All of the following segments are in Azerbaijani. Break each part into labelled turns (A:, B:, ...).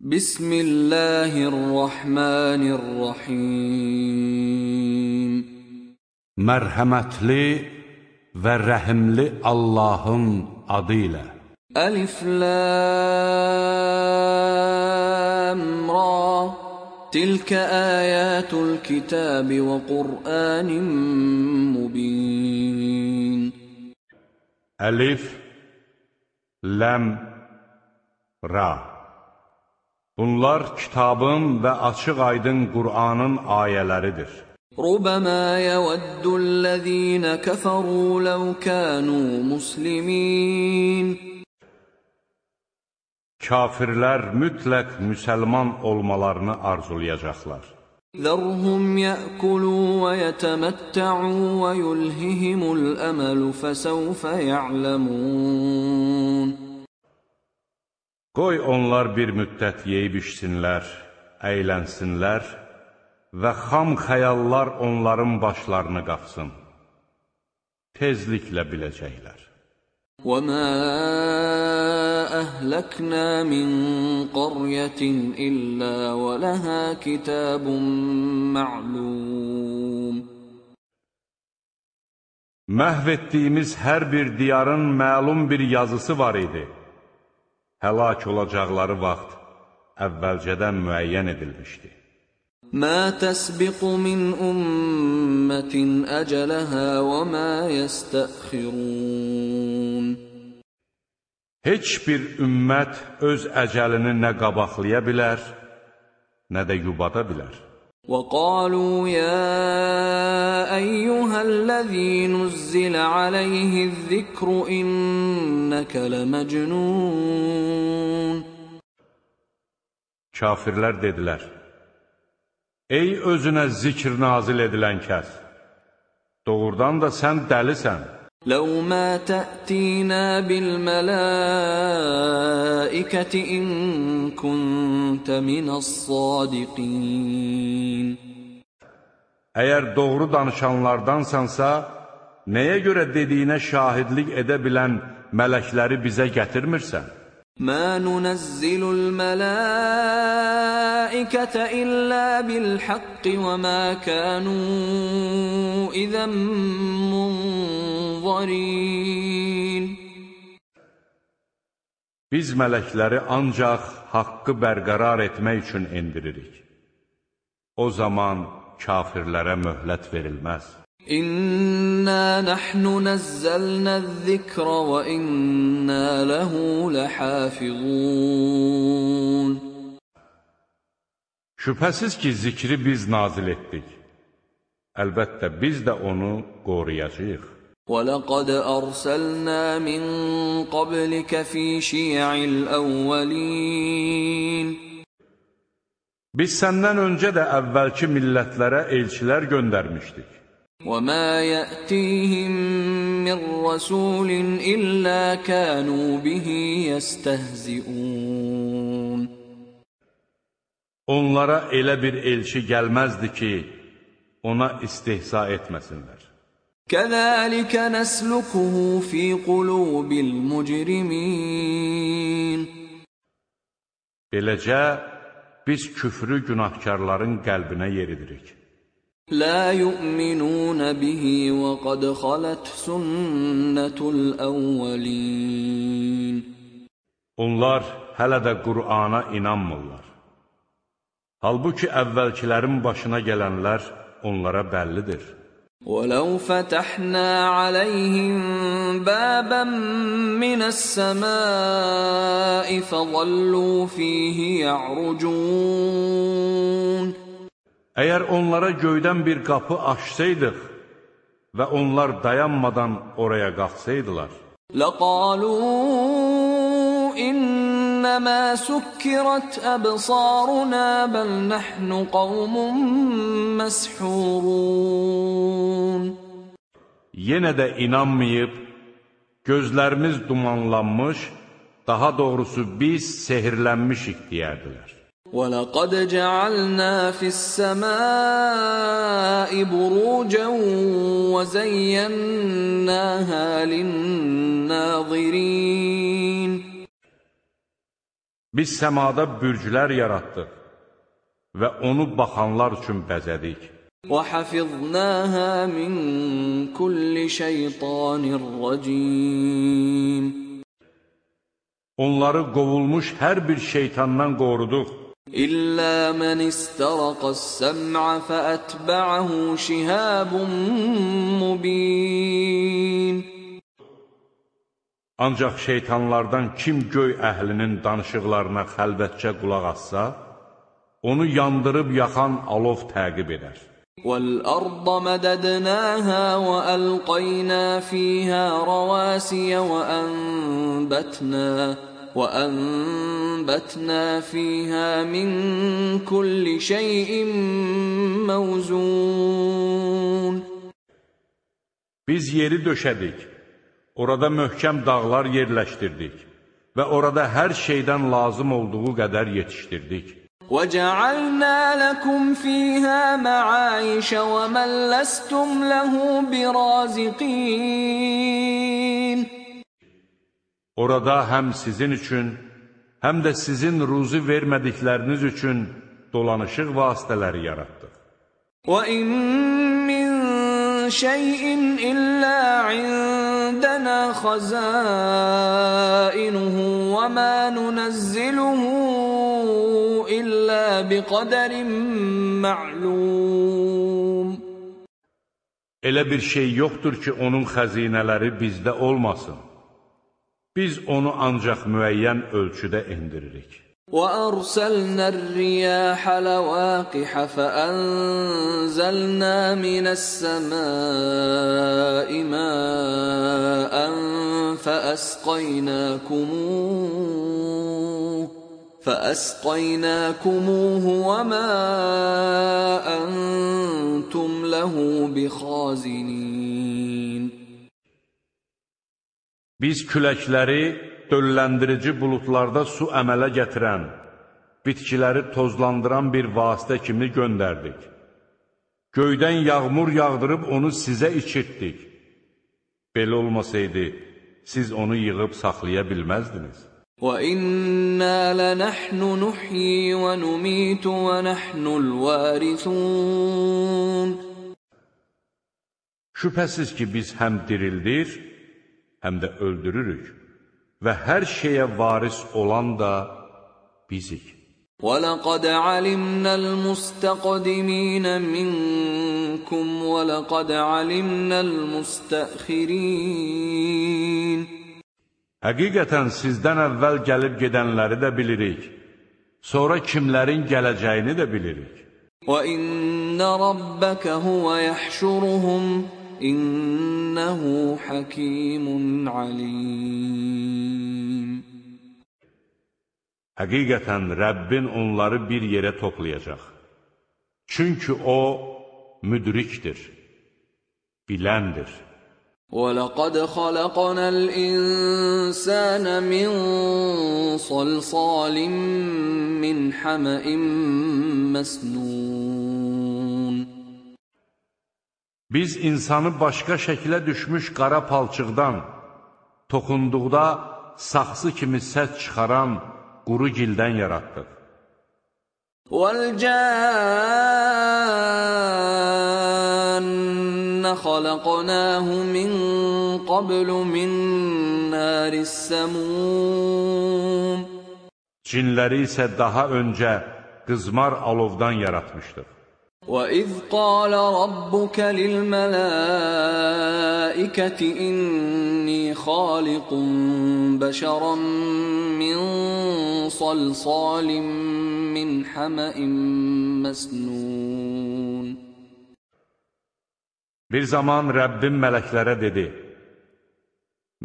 A: بسم
B: الله الرحمن الرحيم. مرحمتلي ورحملي اللهم
A: عديلا ألف لام را. تلك آيات الكتاب وقرآن مبين
B: ألف لام را. Bunlar kitabın və açıq-aydın Qur'anın ayələridir.
A: Rubama yawaddullazina kafaru law kanu muslimin
B: Kafirlər mütləq müsəlman olmalarını arzulayacaqlar.
A: Zərhum ya'kulu və yetəməttu və yulhihimul əməl fəsəvfə ya'lamun
B: Qoy onlar bir müddət yeyib içsinlər, əylənsinlər və xam xəyallar onların başlarını qapsın. Tezliklə biləcəklər.
A: وَمَا أَهْلَكْنَا مِنْ قَرْيَةٍ إِلَّا وَلَهَا كِتَابٌ مَعْلُومٌ
B: Məhv etdiyimiz hər bir diyarın məlum bir yazısı var idi. Həlak olacaqları vaxt əvvəlcədən müəyyən edilmişdi.
A: ما تسبق من أمة أجلها وما يستأخرون
B: Heç bir ümmət öz əcəlini nə qabaqlaya bilər, nə də yubada bilər.
A: وقالوا يا أيها الذي نزل عليه الذكر إنك لمجنون
B: Kafirlər dedilər, Ey özünə zikr nazil edilən kəs, doğrudan da sən dəlisən.
A: لو ما تأتينا بالملائكة إن كنت من الصادقين
B: Əgər doğru danışanlardansansa, nəyə görə dediyinə şahidlik edə bilən mələkləri bizə gətirmirsən?
A: ما ننزل الملائكة إلا بالحق وما كانوا إذا منظرين
B: Biz mələkləri ancaq haqqı bərqərar etmək üçün endiririk. O zaman kafirlərə möhlət verilməz.
A: إنا نحن نزلنا الذكر وإنا له لحافظون
B: Şübhəsiz ki, zikri biz nazil etdik. Əlbəttə, biz də onu qoruyacaq.
A: ولقد أرسلنا من قبلك في شيع الأولين
B: Biz səndən öncə də əvvəlki millətlərə elçilər göndərmişdik.
A: وما يأتيهم من رسول إلا كانوا به يستهزئون
B: Onlara elə bir elçi gəlməzdi ki, ona istihza etməsinlər.
A: كذلك نسلكه في قلوب المجرمين
B: Beləcə, biz küfrü günahkarların qəlbinə yeridirik.
A: لا يؤمنون به وقد خلت سنة الأولين
B: Onlar hələ də Qur'ana inanmırlar. Halbuki əvvəlkilərin başına gələnlər onlara bəllidir.
A: ولو فتحنا عليهم بابا من السماء فظلوا فيه يعرجون.
B: Əgər onlara göydən bir qapı açsaydıq və onlar dayanmadan oraya qalxsaydılar,
A: لقالوا إنما سكرت أبصارنا بل نحن قوم مسحورون.
B: yenə də inanmayıb, gözlərimiz dumanlanmış, daha doğrusu biz sehirlənmişik deyərdilər.
A: ولقد جعلنا في السماء بروجا وزيناها للناظرين
B: Biz səmada bürclər yaratdıq və onu baxanlar üçün bəzədik.
A: وحفظناها من كل شيطان رجيم
B: Onları qovulmuş hər bir şeytandan qoruduq.
A: إلا من استرق السمع فأتبعه شهاب مبين
B: Ancaq şeytanlardan kim göy əhlinin danışıqlarına xəlvətcə qulaq assa, onu yandırıb yaxan alov təqib edər.
A: وَالْأَرْضَ مَدَدْنَاهَا وَأَلْقَيْنَا فِيهَا رَوَاسِيَ وَأَنبَتْنَا وَأَنبَتْنَا فِيهَا مِن كُلِّ شَيْءٍ مَّوْزُونٍ
B: Biz yeri döşədik, orada möhkəm dağlar yerləşdirdik və orada hər şeydən lazım olduğu qədər yetişdirdik.
A: وَجَعَلْنَا لَكُمْ فِيهَا مَعَايِشَ وَمَنْ لَسْتُمْ لَهُ بِرَازِقِينَ
B: Orada həm sizin üçün, həm də sizin ruzi vermədikləriniz üçün dolanışıq vasitələri yaratdıq.
A: وَإِن مِّن شَيْءٍ إِلَّا عِندَنَا خَزَائِنُهُ وَمَا نُنَزِّلُهُ إِلَّا بِقَدَرٍ مَّعْلُومٍ
B: Elə bir şey yoxdur ki, onun xəzinələri bizdə olmasın. Biz onu ancaq müəyyən ölçüdə endiririk.
A: وأرسلنا الرياح لواقح فأنزلنا من السماء ماء فأسقيناكموه فأسقيناكموه وما أنتم له بخازنين
B: Biz küləkləri dölləndirici buludlarda su əmələ gətirən, bitkiləri tozlandıran bir vasitə kimi göndərdik. Göydən yağmur yağdırıb onu sizə içirtdik. Belə olmasaydı, siz onu yığıb saxlaya bilməzdiniz.
A: وَإِنَّا لَنَحْنُ نُحْيِي وَنُمِيتُ وَنَحْنُ الْوَارِثُونَ
B: Şübhəsiz ki, biz həm dirildir, həm də öldürürük və hər şeyə varis olan da bizik.
A: وَلَقَدْ عَلِمْنَا الْمُسْتَقْدِمِينَ مِنكُمْ وَلَقَدْ عَلِمْنَا الْمُسْتَأْخِرِينَ
B: Həqiqətən sizdən əvvəl gəlib gedənləri də bilirik. Sonra kimlərin gələcəyini də bilirik.
A: Və inna rabbaka huwa yahşuruhum innahu hakimun alim.
B: Həqiqətən Rəbbin onları bir yerə toplayacaq. Çünki o müdrikdir, biləndir.
A: وَلَقَدْ خَلَقْنَا الْإِنسَانَ مِنْ صَلْصَالٍ مِّنْ حَمَإٍ مَسْنُونٍ
B: Biz insanı başqa şəklə düşmüş qara palçıqdan, toxunduqda saxsı kimi səs çıxaran quru gildən yaratdıq.
A: خَلَقْنَاهُ مِنْ قَبْلُ مِنْ نَارِ السَّمُومِ
B: Cinləri isə daha öncə qızmar alovdan yaratmışdıq.
A: وَإِذْ قَالَ رَبُّكَ لِلْمَلَائِكَةِ إِنِّي خَالِقٌ بَشَرًا مِّن صَلْصَالٍ مِّنْ حَمَإٍ مَّسْنُونٍ
B: Bir zaman Rəbbim mələklərə dedi,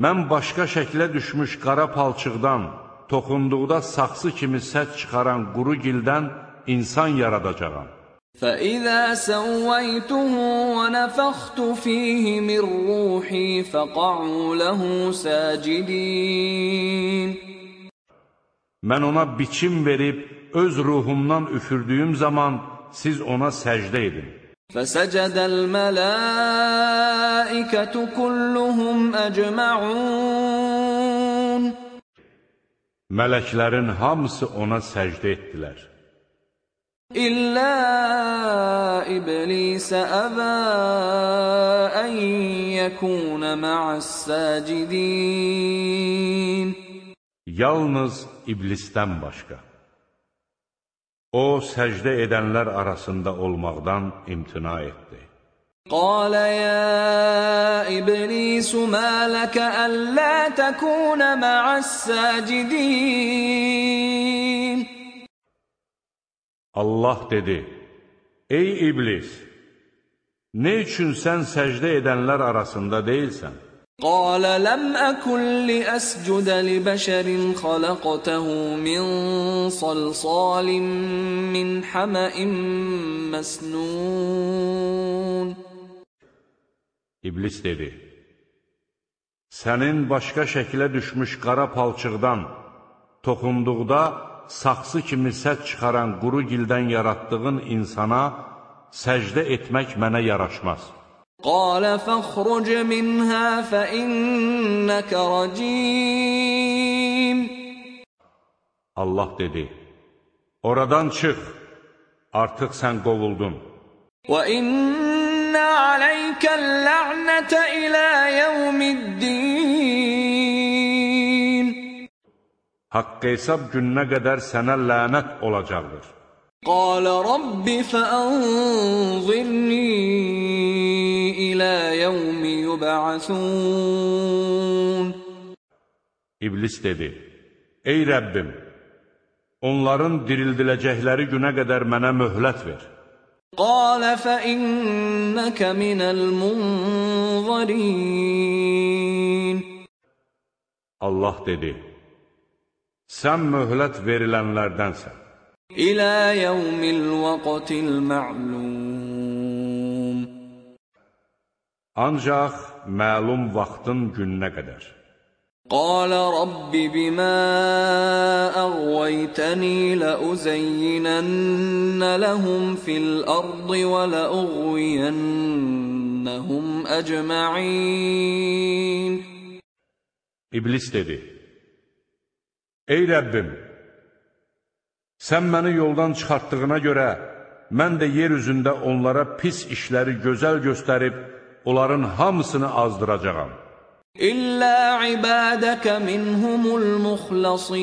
B: Mən başqa şəklə düşmüş qara palçıqdan, toxunduqda saxsı kimi səs çıxaran quru gildən insan yaradacağam.
A: فَإِذَا سَوَّيْتُهُ وَنَفَخْتُ فِيهِ مِنْ رُوحِي فَقَعُوا لَهُ سَاجِدِينَ
B: Mən ona biçim verib, öz ruhumdan üfürdüyüm zaman siz ona səcdə edin.
A: فَسَجَدَ الْمَلَائِكَةُ كُلُّهُمْ أَجْمَعُونَ
B: Mələklərin hamısı ona səcdə etdilər.
A: إلا إبليس أبى أن يكون مع الساجدين
B: Yalnız iblisdən başqa. O, səcdə edənlər arasında olmaqdan imtina etdi.
A: Qalə ya İblis, mə ləkə əllə təkunə məəs-səcidin.
B: Allah dedi, Ey İblis, ne üçün sən səcdə edənlər arasında deyilsən?
A: قال لم أكن لأسجد لبشر خلقته من صلصال من حمأ مسنون
B: İblis dedi, Sənin başqa şəklə düşmüş qara palçıqdan toxunduqda saxsı kimi səs çıxaran quru gildən yaratdığın insana səcdə etmək mənə yaraşmaz.
A: قال فاخرج منها فإنك رجيم
B: Allah dedi, oradan çıx, artıq sən qovuldun.
A: وإن عليك اللعنة إلى يوم الدين
B: Haqq hesab gününə qədər sənə lənət olacaqdır.
A: قال رب فأنظرني ilə yevmi yub'asun
B: İblis dedi: Ey Rəbbim, onların dirildiləcəkləri günə qədər mənə möhlət ver.
A: Qalə fə innəkə minəl munzarin.
B: Allah dedi, sən möhlət verilənlərdənsən.
A: İlə yevmil vəqtil mə'lum.
B: ancaq məlum vaxtın gününə qədər.
A: Qalə Rabbi bimə əğvəytəni ləuzeyyinənnə ləhum fil ardı və ləuğviyənnəhum əcməin.
B: İblis dedi, Ey Rəbbim, sən məni yoldan çıxartdığına görə, mən də yer üzündə onlara pis işləri gözəl göstərib, onların hamısını azdıracağam.
A: İllə ibadəkə minhumul muxlasin.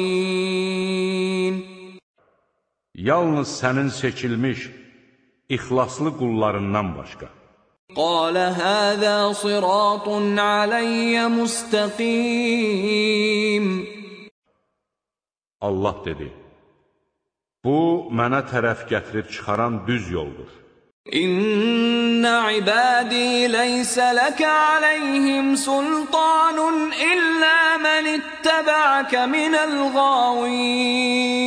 B: Yalnız sənin seçilmiş, ixlaslı qullarından başqa.
A: Qalə həzə siratun aləyyə müstəqim.
B: Allah dedi, bu mənə tərəf gətirib çıxaran düz yoldur.
A: İnna ibadi leysa laka aleyhim sultanun illa men ittaba'aka minel gawin.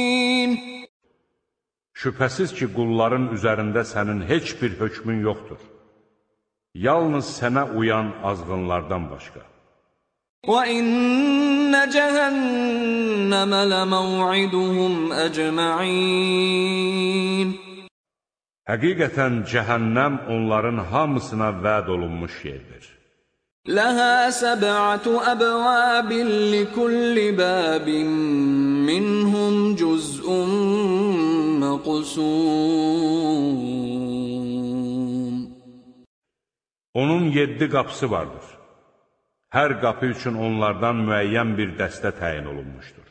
B: Şübhəsiz ki, qulların üzərində sənin heç bir hökmün yoxdur. Yalnız sənə uyan azğınlardan başqa.
A: Və inna cəhənnəmə ləməv'iduhum əcma'in.
B: Həqiqətən cəhənnəm onların hamısına vəd olunmuş yerdir.
A: Ləhə səbə'atu əbvabin li kulli bəbin minhum cüz'un məqsum.
B: Onun yeddi qapısı vardır. Hər qapı üçün onlardan müəyyən bir dəstə təyin olunmuşdur.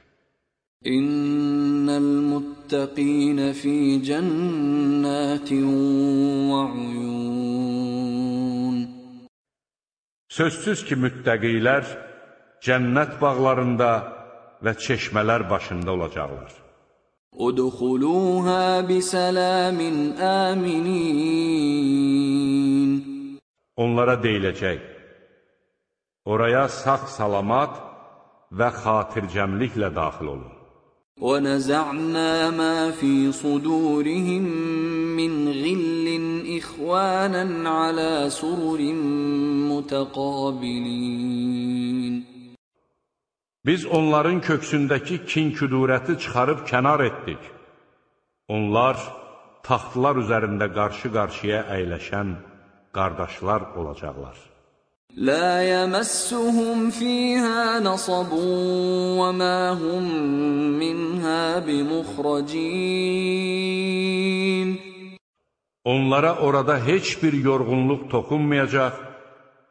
A: İnnəl muttəqin المتقين في جنات وعيون
B: Sözsüz ki, müttəqilər cənnət bağlarında və çeşmələr başında olacaqlar.
A: ادخلوها بسلام آمنين
B: Onlara deyiləcək, oraya sağ-salamat və xatircəmliklə daxil olun.
A: ونزعنا ما في صدورهم من غل إخوانا على سرر متقابلين
B: Biz onların köksündəki kin-küdurəti çıxarıb kənar etdik. Onlar taxtlar üzərində qarşı-qarşıya əyləşən qardaşlar olacaqlar.
A: لا يمسهم فيها نصب وما هم منها بمخرجين
B: Onlara orada heç bir yorğunluq toxunmayacaq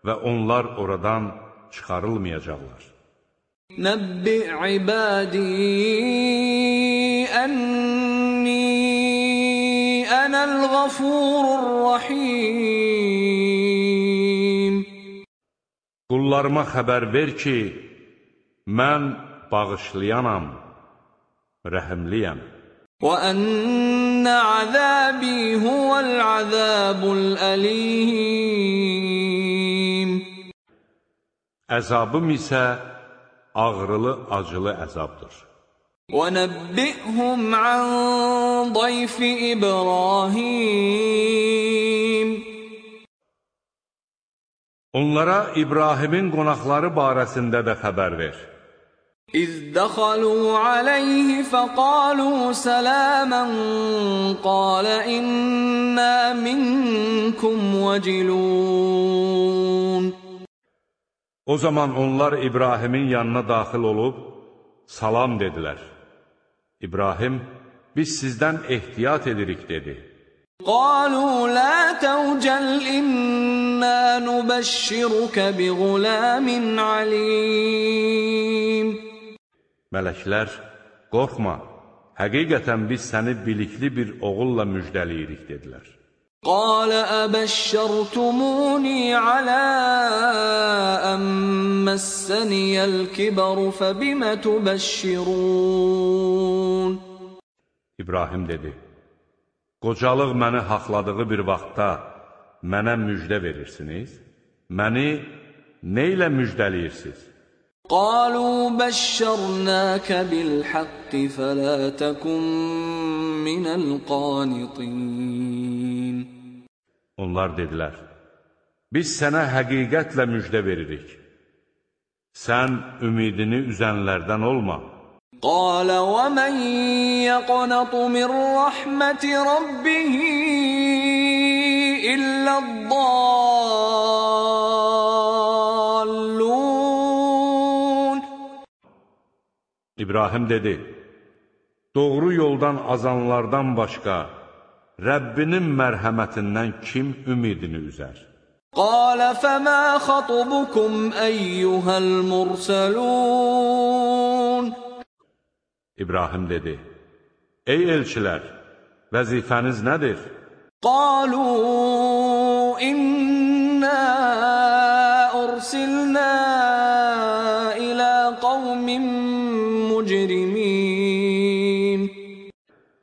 B: və onlar oradan çıxarılmayacaqlar.
A: Nəbbi ibadi ənni ənəl ğafurur rahim
B: Qullarıma xəbər ver ki, mən bağışlayanam, rəhimliyəm.
A: وَأَنَّ عَذَابِي هُوَ الْعَذَابُ الْأَلِيمُ
B: Əzabım isə ağrılı, acılı əzabdır.
A: وَنَبِّئْهُمْ عَنْ ضَيْفِ إِبْرَاهِيمَ
B: Onlara İbrahimin qonaqları barəsində də xəbər ver.
A: İz dəxalu aleyhi fəqalu sələmən qalə innə minkum vəcilun.
B: O zaman onlar İbrahimin yanına daxil olub, salam dedilər. İbrahim, biz sizdən ehtiyat edirik dedi.
A: قالوا لا توجل إنا نبشرك بغلام عليم
B: Mələklər, qorxma, həqiqətən biz səni bilikli bir oğulla müjdəliyirik, dedilər.
A: قال أبشرتموني على أن مسني الكبر فبم تبشرون
B: İbrahim dedi, qocalıq məni haqladığı bir vaxtda mənə müjdə verirsiniz, məni nə ilə müjdəliyirsiniz?
A: قالوا بشرناك بالحق فلا تكن من القانطين
B: Onlar dedilər, biz sənə həqiqətlə müjdə veririk. Sən ümidini üzənlərdən olma.
A: قال ومن يقنط من رحمة ربه إلا الضالون
B: İbrahim dedi, doğru yoldan azanlardan başqa Rəbbinin mərhəmətindən kim ümidini üzər?
A: قال فما خطبكم أيها المرسلون
B: İbrahim dedi, Ey elçilər, vəzifəniz nədir?
A: Qalu inna ursilna ilə qavmin mücrimin.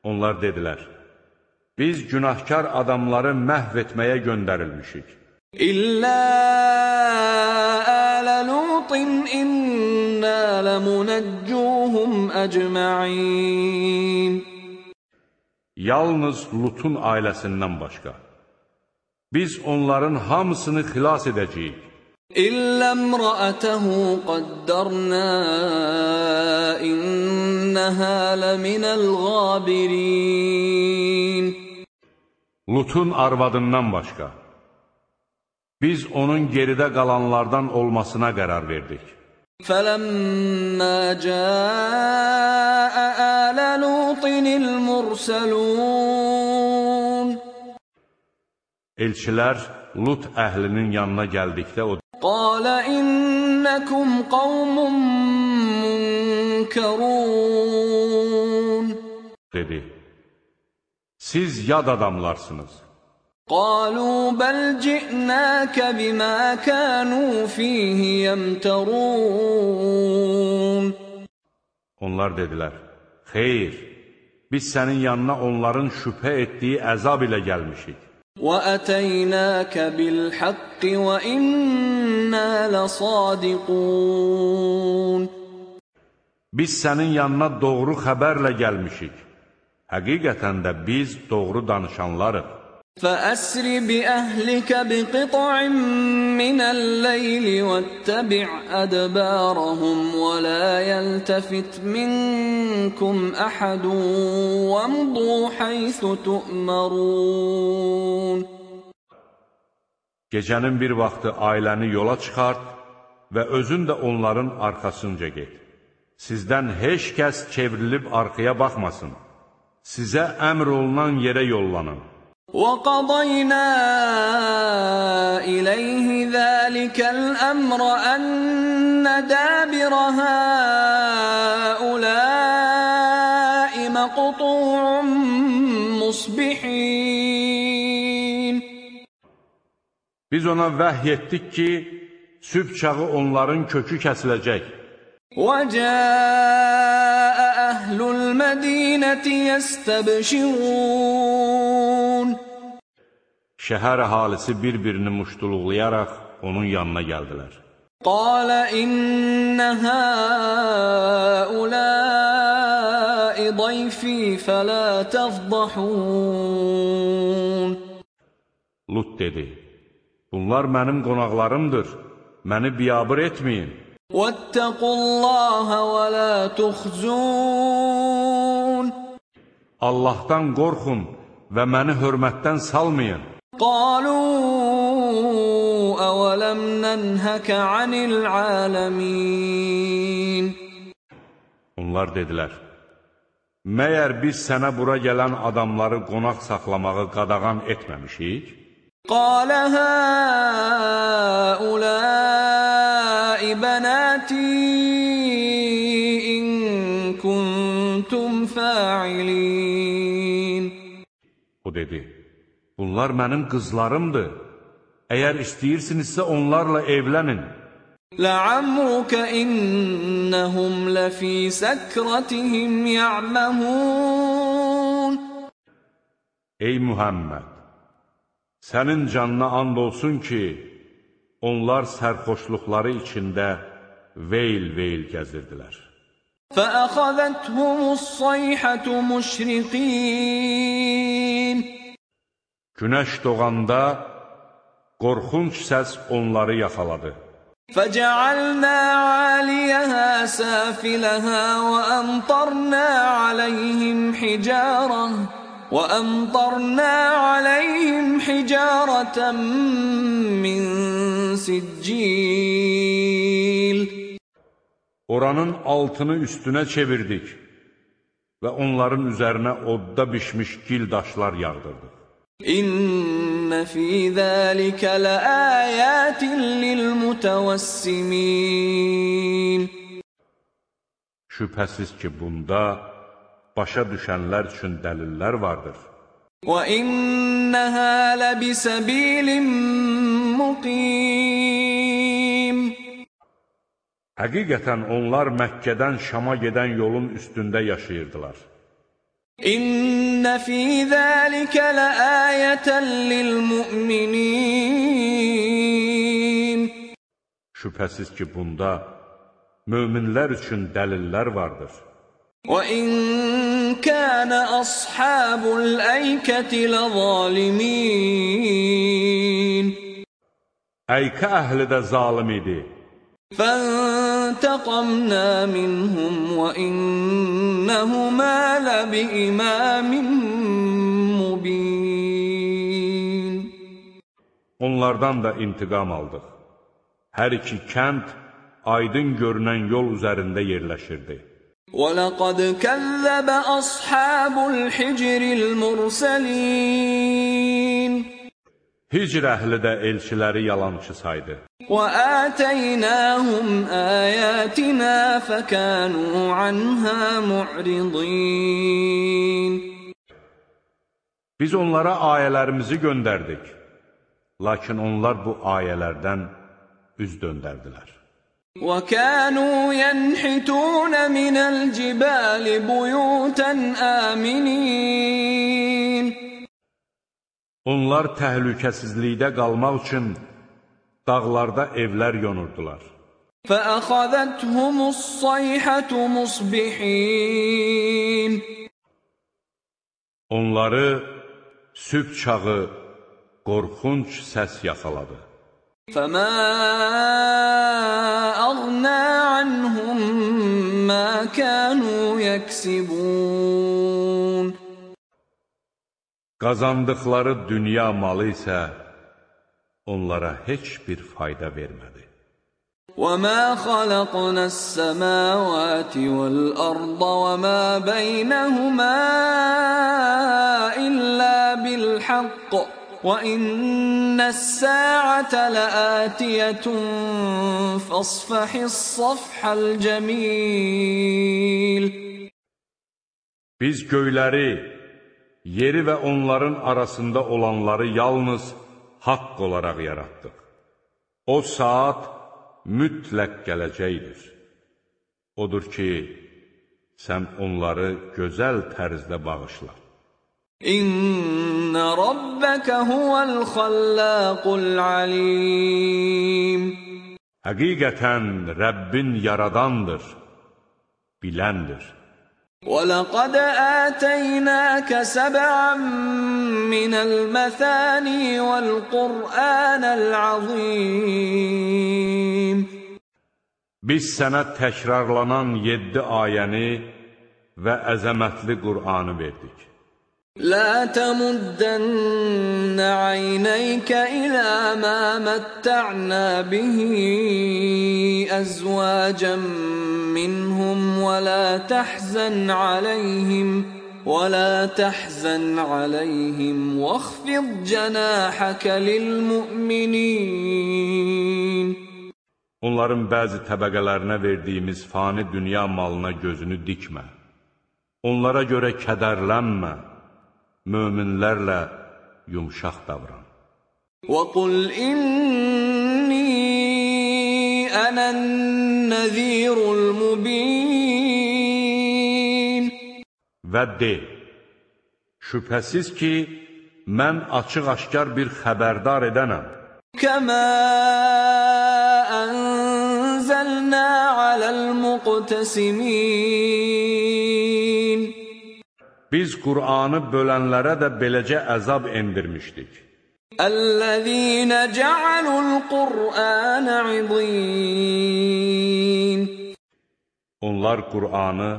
B: Onlar dedilər, biz günahkar adamları məhv etməyə göndərilmişik.
A: İllə ələ lutin inna إنا لمنجوهم أجمعين
B: Yalnız Lutun ailəsindən başqa. Biz onların hamısını xilas edəcəyik.
A: إلا امرأته قدرنا إنها لمن الغابرين
B: Lutun arvadından başqa. Biz onun geridə qalanlardan olmasına qərar verdik.
A: فلما جاء آل لوط المرسلون
B: Elçilər Lut əhlinin yanına gəldikdə o
A: قال إنكم قوم منكرون
B: dedi, siz yad adamlarsınız.
A: قالوا بل جئناك بما كانوا فيه يمترون
B: Onlar dedilər, xeyr, biz sənin yanına onların şübhə etdiyi əzab ilə gəlmişik.
A: وأتيناك بالحق وإنا لصادقون
B: Biz sənin yanına doğru xəbərlə gəlmişik. Həqiqətən də biz doğru danışanlarıq.
A: فأسر بأهلك بقطع من الليل واتبع أدبارهم ولا يلتفت منكم أحد وامضوا حيث تؤمرون
B: Gecənin bir vaxtı ailəni yola çıxart və özün də onların arxasınca get. Sizdən heç kəs çevrilib arxaya baxmasın. Sizə əmr olunan yerə yollanın.
A: وَقَضَيْنَا إِلَيْهِ ذَلِكَ الْأَمْرَ أَنَّ دَابِرَ هَٰؤُلَاءِ مَقْطُوعٌ مُصْبِحِينَ
B: Biz ona vəhy etdik ki, sübh çağı onların kökü kəsiləcək.
A: وَجَاءَ أَهْلُ الْمَدِينَةِ يَسْتَبْشِرُونَ
B: Şəhər əhalisi bir-birini muştuluqlayaraq onun yanına gəldilər.
A: قَالَ إِنَّ هَٰؤُلَاءِ ضَيْفِي فَلَا تَفْضَحُونَ
B: Lut dedi, bunlar mənim qonaqlarımdır, məni biyabır etməyin.
A: وَاتَّقُوا اللَّهَ وَلَا تُخْزُونَ
B: Allahdan qorxun və məni hörmətdən salmayın.
A: قالوا أولم ننهك عن العالمين
B: Onlar dedilər, məyər biz sənə bura gələn adamları qonaq saxlamağı qadağan etməmişik?
A: قال هؤلاء بناتي إن كنتم فاعلين
B: O dedi, Bunlar mənim qızlarımdır. Əgər istəyirsinizsə onlarla evlənin.
A: Ləəmrukə innəhum ləfī səkrətihim yə'məhun.
B: Ey Muhammed, sənin canına and olsun ki, onlar sərxoşluqları içində veyl-veyl gəzirdilər.
A: Fəəxəzəthumu's-sayhatu müşriqin
B: Günəş doğanda qorxunc səs onları yaxaladı.
A: فجعلنا عاليها سافلها وأمطرنا عليهم حجارة وأمطرنا عليهم حجارة من سجيل
B: Oranın altını üstünə çevirdik və onların üzərinə odda bişmiş gil daşlar yağdırdıq.
A: İnne fi zalika laayatin lilmutawassimin
B: Şübhəsiz ki bunda başa düşənlər üçün dəlillər vardır.
A: Və innaha labisabilin muqim
B: Həqiqətən onlar Məkkədən Şama gedən yolun üstündə yaşayırdılar.
A: İnne fi zalika laayatan lilmu'minin
B: Şübhəsiz ki bunda möminlər üçün dəlillər vardır.
A: Və in kana ashabul aykati lazalimin
B: Əykə əhli də zalim idi.
A: فانتقمنا منهم وإنهما لبإمام مبين
B: Onlardan da intiqam aldıq. Hər iki kənd aydın görünən yol üzərində yerləşirdi.
A: ولقد كذب أصحاب الحجر المرسلين
B: Hicr əhli də elçiləri yalançı saydı.
A: وآتيناهم آياتنا فكانوا عنها معرضين
B: Biz onlara ayələrimizi göndərdik. Lakin onlar bu ayələrdən üz döndərdilər.
A: وكانوا ينحتون من الجبال بيوتا آمنين
B: Onlar təhlükəsizlikdə qalmaq üçün dağlarda evlər yonurdular.
A: فأخذتهم الصيحة مصبحين
B: Onları sübh çağı qorxunc səs yaxaladı.
A: فما أغنى عنهم ما كانوا يكسبون
B: Qazandıqları dünya malı isə onlara heç bir fayda vermədi.
A: وَمَا خَلَقْنَا السَّمَاوَاتِ وَالْأَرْضَ وَمَا بَيْنَهُمَا إِلَّا بِالْحَقِّ وَإِنَّ السَّاعَةَ لَآتِيَةٌ فَاصْفَحِ الصَّفْحَ الْجَمِيلَ
B: Biz göyləri, yeri və onların arasında olanları yalnız haqq olaraq yaratdıq. O saat mütləq gələcəkdir. Odur ki, sən onları gözəl tərzdə bağışla.
A: İnna rabbaka huval xallaqul alim.
B: Həqiqətən Rəbbin yaradandır, biləndir.
A: وَلَقَدْ آتَيْنَاكَ سَبْعًا مِّنَ الْمَثَانِي وَالْقُرْآنَ الْعَظِيمِ
B: Biz sənə təkrarlanan yeddi ayəni və əzəmətli Qur'anı verdik.
A: لا تمدن عينيك إلى ما متعنا به أزواجا منهم ولا تحزن عليهم ولا تحزن عليهم واخفض جناحك للمؤمنين
B: Onların bəzi təbəqələrinə verdiyimiz fani dünya malına gözünü dikmə. Onlara görə kədərlənmə. möminlərlə yumşaq davran.
A: وَقُلْ إِنِّي أَنَا النَّذِيرُ الْمُبِينَ
B: Və de, şübhəsiz ki, mən açıq-aşkar bir xəbərdar edənəm.
A: كَمَا أَنزَلْنَا عَلَى الْمُقْتَسِمِينَ
B: Biz Qur'anı bölənlərə də beləcə əzab endirmişdik.
A: Əl-ləzīnə cəalul-Qur'anə idin.
B: Onlar Qur'anı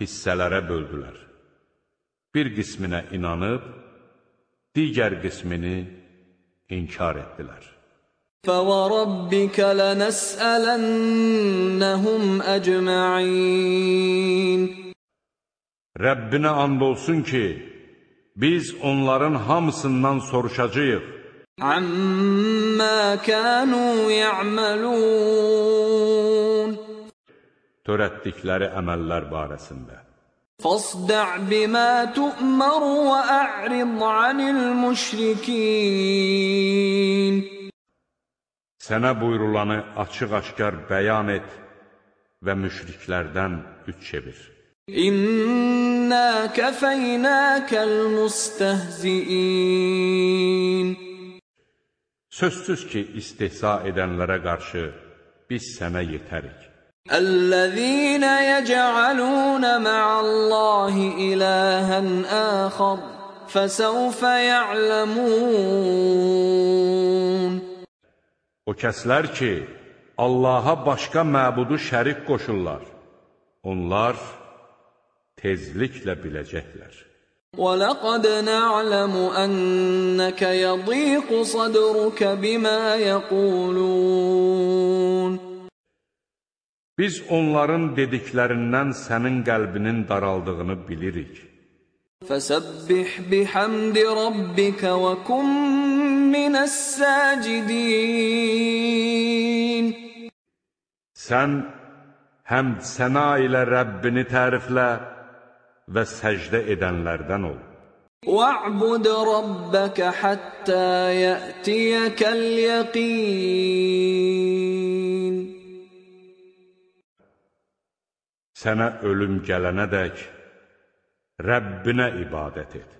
B: hissələrə böldülər. Bir qisminə inanıb, digər qismini inkar etdilər.
A: فَوَرَبِّكَ لَنَسْأَلَنَّهُمْ أَجْمَعِينَ
B: Rəbbinə and olsun ki, biz onların hamısından soruşacağıq.
A: Amma kanu ya'malun
B: Törətdikləri əməllər barəsində.
A: Fasda' bima tu'mar və a'rid 'anil müşrikin
B: Sənə buyurulanı açıq-aşkar bəyan et və müşriklərdən üç çevir.
A: İnna kəfəynəkəl mustəhziin
B: Sözsüz ki, istihza edənlərə qarşı biz sənə yetərik.
A: Əl-ləzīnə yəcəlunə mə'allahi iləhən əxar fəsəvfə ya'ləmun
B: O kəslər ki, Allaha başqa məbudu şərik qoşurlar, onlar tezliklə biləcəklər.
A: وَلَقَدْ نَعْلَمُ أَنَّكَ يَضِيقُ صَدْرُكَ بِمَا يَقُولُونَ
B: Biz onların dediklərindən sənin qəlbinin daraldığını bilirik.
A: فَسَبِّحْ بِحَمْدِ رَبِّكَ وَكُن مِّنَ السَّاجِدِينَ
B: Sən həmd səna ilə Rəbbini təriflə və səcdə edənlərdən ol.
A: وَاعْبُدْ رَبَّكَ حَتَّى يَأْتِيَكَ الْيَقِينَ
B: Sənə ölüm gələnədək Rəbbinə ibadət et.